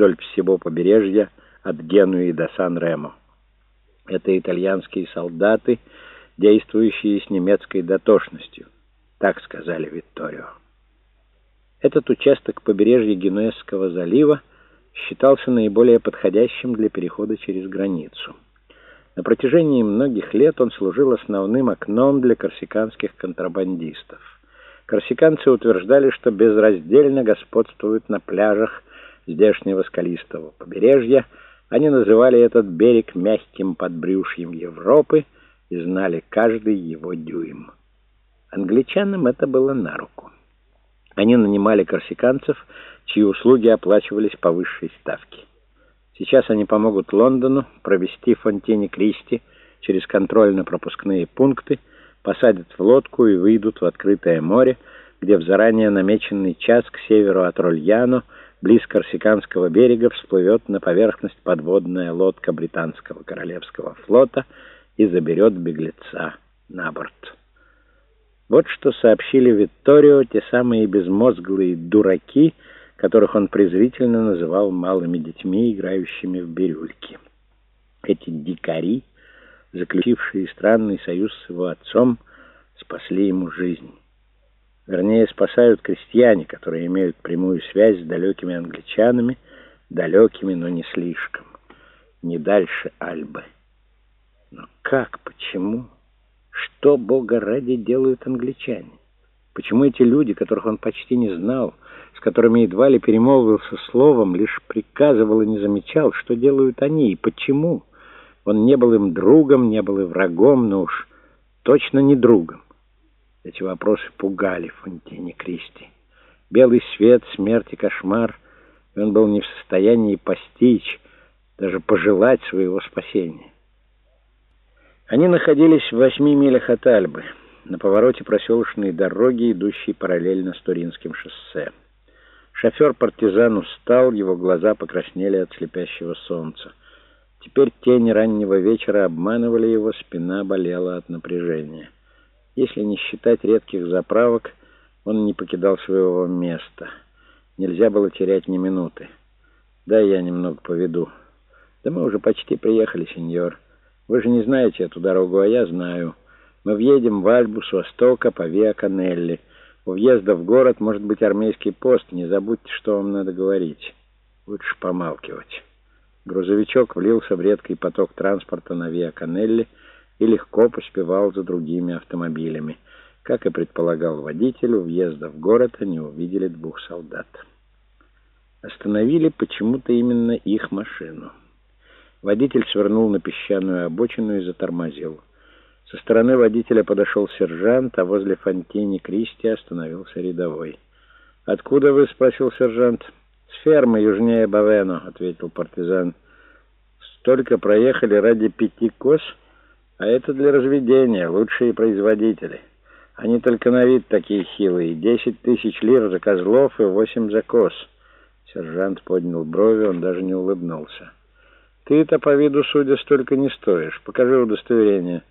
вдоль всего побережья от Генуи до Сан-Ремо. Это итальянские солдаты, действующие с немецкой дотошностью, так сказали Витторио. Этот участок побережья Генуэзского залива считался наиболее подходящим для перехода через границу. На протяжении многих лет он служил основным окном для корсиканских контрабандистов. Корсиканцы утверждали, что безраздельно господствуют на пляжах здешнего скалистого побережья. Они называли этот берег мягким подбрюшьем Европы и знали каждый его дюйм. Англичанам это было на руку. Они нанимали корсиканцев, чьи услуги оплачивались по высшей ставке. Сейчас они помогут Лондону провести Фонтине Кристи через контрольно-пропускные пункты, посадят в лодку и выйдут в открытое море, где в заранее намеченный час к северу от Рольяно, близ Корсиканского берега, всплывет на поверхность подводная лодка британского королевского флота и заберет беглеца на борт. Вот что сообщили Витторио те самые безмозглые дураки, которых он презрительно называл малыми детьми, играющими в бирюльки. Эти дикари, заключившие странный союз с его отцом, спасли ему жизнь. Вернее, спасают крестьяне, которые имеют прямую связь с далекими англичанами, далекими, но не слишком, не дальше Альбы. Но как, почему, что, Бога ради, делают англичане? Почему эти люди, которых он почти не знал, с которыми едва ли перемолвился словом, лишь приказывал и не замечал, что делают они и почему. Он не был им другом, не был и врагом, но уж точно не другом. Эти вопросы пугали Фонтине Кристи. Белый свет, смерть и кошмар, и он был не в состоянии постичь, даже пожелать своего спасения. Они находились в восьми милях от Альбы, на повороте проселочной дороги, идущей параллельно с Туринским шоссе. Шофер-партизан устал, его глаза покраснели от слепящего солнца. Теперь тени раннего вечера обманывали его, спина болела от напряжения. Если не считать редких заправок, он не покидал своего места. Нельзя было терять ни минуты. «Да, я немного поведу». «Да мы уже почти приехали, сеньор. Вы же не знаете эту дорогу, а я знаю. Мы въедем в Альбу с востока по Виа Канелли». У въезда в город может быть армейский пост. Не забудьте, что вам надо говорить. Лучше помалкивать. Грузовичок влился в редкий поток транспорта на Виа Канелли и легко поспевал за другими автомобилями. Как и предполагал водитель, у въезда в город они увидели двух солдат. Остановили почему-то именно их машину. Водитель свернул на песчаную обочину и затормозил. Со стороны водителя подошел сержант, а возле Фонтини Кристи остановился рядовой. «Откуда вы?» — спросил сержант. «С фермы южнее Бавено», — ответил партизан. «Столько проехали ради пяти коз, а это для разведения, лучшие производители. Они только на вид такие хилые. Десять тысяч лир за козлов и восемь за коз». Сержант поднял брови, он даже не улыбнулся. «Ты-то по виду, судя, столько не стоишь. Покажи удостоверение».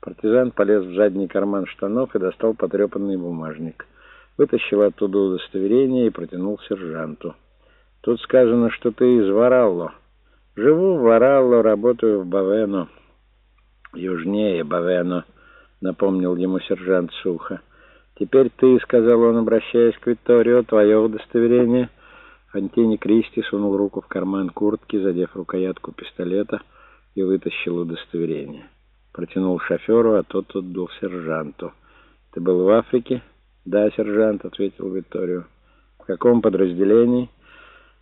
Партизан полез в задний карман штанов и достал потрепанный бумажник. Вытащил оттуда удостоверение и протянул сержанту. «Тут сказано, что ты из Варалло. Живу в Варалло, работаю в Бавено». «Южнее Бавено», — напомнил ему сержант сухо. «Теперь ты», — сказал он, обращаясь к Витторио, — «твое удостоверение». Фонтини Кристи сунул руку в карман куртки, задев рукоятку пистолета, и вытащил удостоверение. Протянул шоферу, а тот отдал сержанту. «Ты был в Африке?» «Да, сержант», — ответил Витторио. «В каком подразделении?»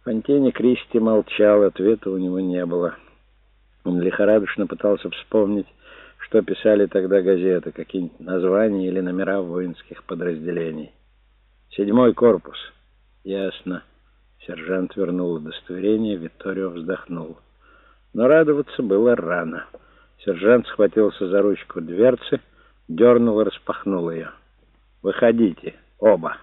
Фонтини Кристи молчал, ответа у него не было. Он лихорадочно пытался вспомнить, что писали тогда газеты, какие-нибудь названия или номера воинских подразделений. «Седьмой корпус». «Ясно». Сержант вернул удостоверение, Витторио вздохнул. Но радоваться было рано. Сержант схватился за ручку дверцы, дернул и распахнул ее. «Выходите, оба!»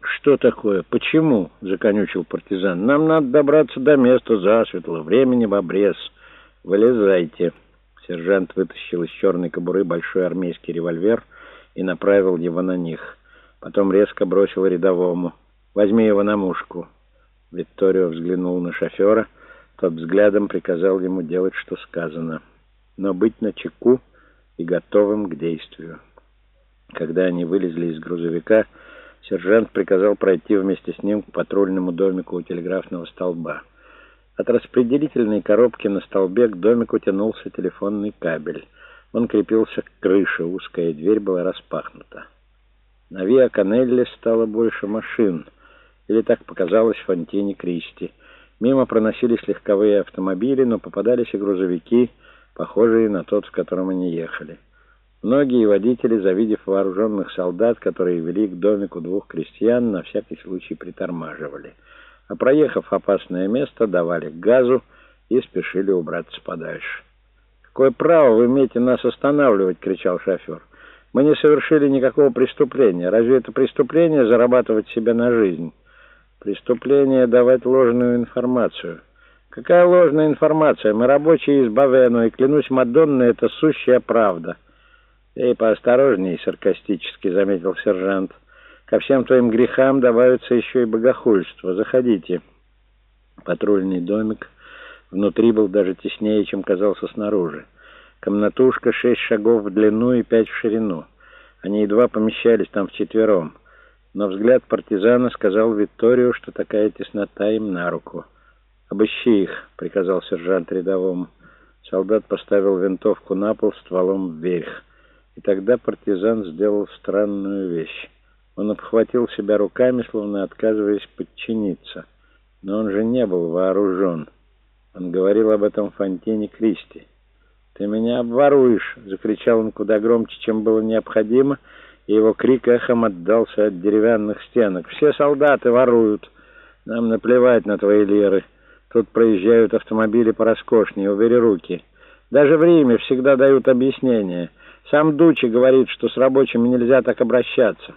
«Что такое? Почему?» — законючил партизан. «Нам надо добраться до места засветло. Времени в обрез. Вылезайте!» Сержант вытащил из черной кобуры большой армейский револьвер и направил его на них. Потом резко бросил рядовому. Возьми его на мушку». Викторио взглянул на шофера. Тот взглядом приказал ему делать, что сказано. Но быть начеку и готовым к действию. Когда они вылезли из грузовика, сержант приказал пройти вместе с ним к патрульному домику у телеграфного столба. От распределительной коробки на столбе к домику тянулся телефонный кабель. Он крепился к крыше, узкая дверь была распахнута. На Виа Канелле стало больше машин, или так показалось Фонтине Кристи. Мимо проносились легковые автомобили, но попадались и грузовики, похожие на тот, в котором они ехали. Многие водители, завидев вооруженных солдат, которые вели к домику двух крестьян, на всякий случай притормаживали. А проехав опасное место, давали газу и спешили убраться подальше. «Какое право вы имеете нас останавливать?» — кричал шофер. «Мы не совершили никакого преступления. Разве это преступление зарабатывать себе на жизнь?» «Преступление — давать ложную информацию». «Какая ложная информация? Мы рабочие из Бавену, и, клянусь Мадонной, это сущая правда». «Эй, поосторожней», — саркастически заметил сержант. «Ко всем твоим грехам добавится еще и богохульство. Заходите». Патрульный домик внутри был даже теснее, чем казался снаружи. Комнатушка шесть шагов в длину и пять в ширину. Они едва помещались там вчетвером. Но взгляд партизана сказал Викторию, что такая теснота им на руку. «Обыщи их», — приказал сержант рядовому. Солдат поставил винтовку на пол стволом вверх. И тогда партизан сделал странную вещь. Он обхватил себя руками, словно отказываясь подчиниться. Но он же не был вооружен. Он говорил об этом Фонтине Кристи. «Ты меня обворуешь!» — закричал он куда громче, чем было необходимо, и его крик эхом отдался от деревянных стенок. «Все солдаты воруют! Нам наплевать на твои лиры. Тут проезжают автомобили пороскошнее, убери руки. Даже в Риме всегда дают объяснение». Сам Дучи говорит, что с рабочими нельзя так обращаться.